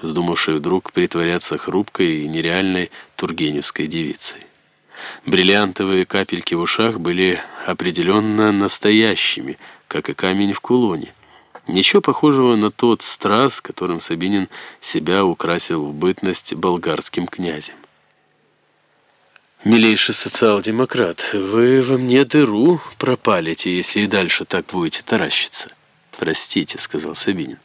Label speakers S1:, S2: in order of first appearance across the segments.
S1: вздумавшей вдруг притворяться хрупкой и нереальной тургеневской девицей. Бриллиантовые капельки в ушах были определенно настоящими, как и камень в кулоне. Ничего похожего на тот страз, которым Сабинин себя украсил в бытность болгарским князем. «Милейший социал-демократ, вы во мне дыру пропалите, если и дальше так будете таращиться». «Простите», — сказал Сабинин.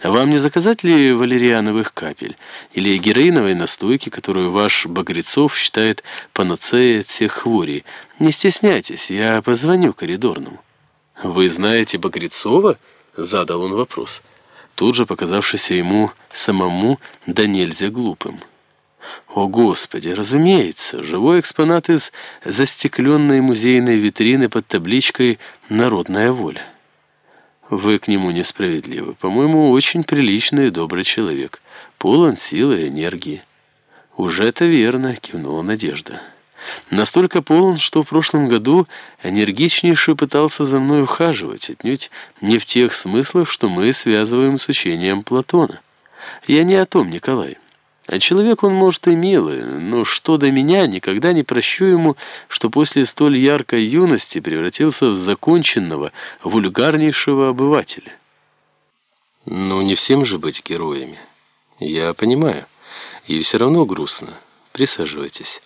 S1: «А вам не заказать ли валериановых капель или героиновой настойки, которую ваш Багрецов считает панацеей от всех хворей? Не стесняйтесь, я позвоню коридорному». «Вы знаете Багрецова?» — задал он вопрос, тут же показавшийся ему самому да нельзя глупым. О, Господи, разумеется, живой экспонат из застекленной музейной витрины под табличкой «Народная воля». Вы к нему несправедливы. По-моему, очень приличный и добрый человек. Полон силы и энергии. Уже это верно, кивнула Надежда. Настолько полон, что в прошлом году энергичнейше пытался за мной ухаживать, отнюдь не в тех смыслах, что мы связываем с учением Платона. Я не о том, Николай. А человек он, может, и милый, но что до меня, никогда не прощу ему, что после столь яркой юности превратился в законченного, вульгарнейшего обывателя. Ну, не всем же быть героями. Я понимаю. И все равно грустно. Присаживайтесь.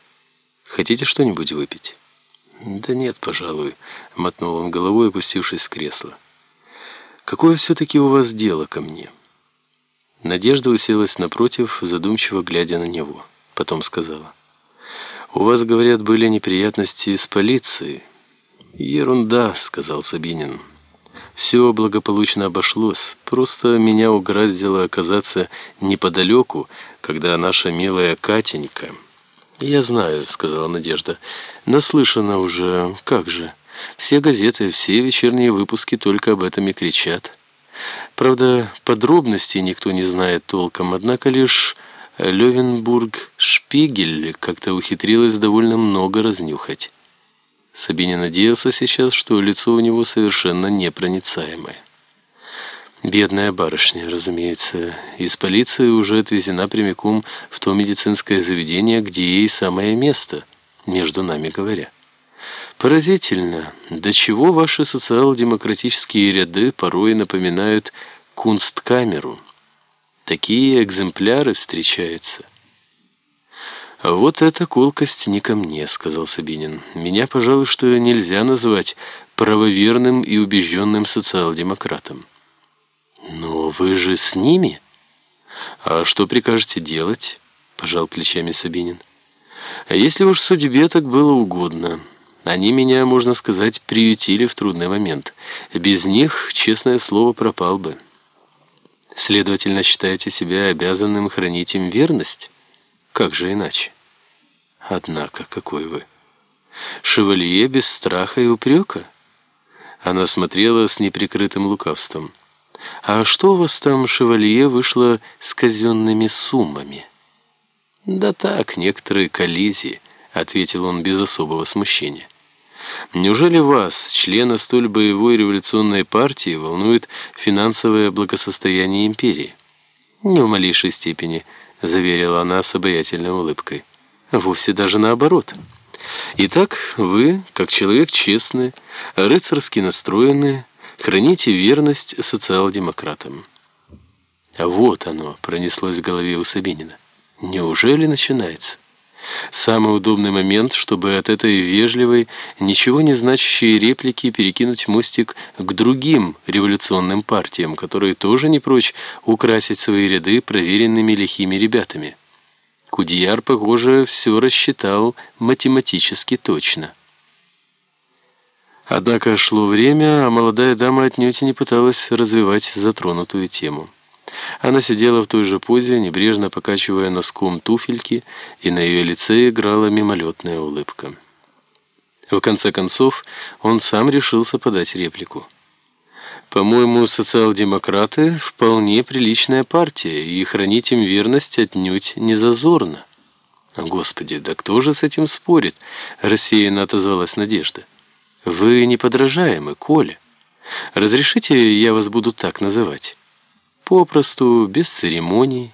S1: Хотите что-нибудь выпить? Да нет, пожалуй, мотнул он головой, опустившись в кресло. Какое все-таки у вас дело ко мне?» Надежда уселась напротив, задумчиво глядя на него. Потом сказала. «У вас, говорят, были неприятности с полицией». «Ерунда», — сказал Сабинин. «Все благополучно обошлось. Просто меня угораздило оказаться неподалеку, когда наша милая Катенька...» «Я знаю», — сказала Надежда. «Наслышана уже. Как же? Все газеты, все вечерние выпуски только об этом и кричат». Правда, подробностей никто не знает толком, однако лишь Левенбург Шпигель как-то ухитрилась довольно много разнюхать. Сабиня надеялся сейчас, что лицо у него совершенно непроницаемое. Бедная барышня, разумеется, из полиции уже отвезена прямиком в то медицинское заведение, где ей самое место, между нами говоря. Поразительно, до чего ваши социал-демократические ряды порой напоминают кунсткамеру. Такие экземпляры встречаются. «А вот эта колкость не ко мне», — сказал Сабинин. «Меня, пожалуй, что нельзя назвать правоверным и убежденным социал-демократом». «Но вы же с ними?» «А что прикажете делать?» — пожал плечами Сабинин. «А если уж судьбе так было угодно...» Они меня, можно сказать, приютили в трудный момент. Без них, честное слово, пропал бы. Следовательно, считаете себя обязанным хранить им верность? Как же иначе? Однако, какой вы? Шевалье без страха и упрека? Она смотрела с неприкрытым лукавством. А что у вас там, шевалье, вышло с казенными суммами? Да так, некоторые коллизии, ответил он без особого смущения. Неужели вас, члена столь боевой революционной партии, волнует финансовое благосостояние империи? Не в малейшей степени, заверила она с обаятельной улыбкой. Вовсе даже наоборот. Итак, вы, как человек честный, рыцарски настроенный, храните верность социал-демократам. А вот оно, пронеслось в голове у Сабинина. Неужели начинается? Самый удобный момент, чтобы от этой вежливой, ничего не значащей реплики перекинуть мостик к другим революционным партиям, которые тоже не прочь украсить свои ряды проверенными лихими ребятами. Кудияр, похоже, все рассчитал математически точно. Однако шло время, а молодая дама отнюдь не пыталась развивать затронутую тему. Она сидела в той же позе, небрежно покачивая носком туфельки, и на ее лице играла мимолетная улыбка. В конце концов, он сам решился подать реплику. «По-моему, социал-демократы — вполне приличная партия, и хранить им верность отнюдь не зазорно». «Господи, да кто же с этим спорит?» — рассеянно отозвалась Надежда. «Вы неподражаемы, Коля. Разрешите, я вас буду так называть?» Попросту, без церемоний,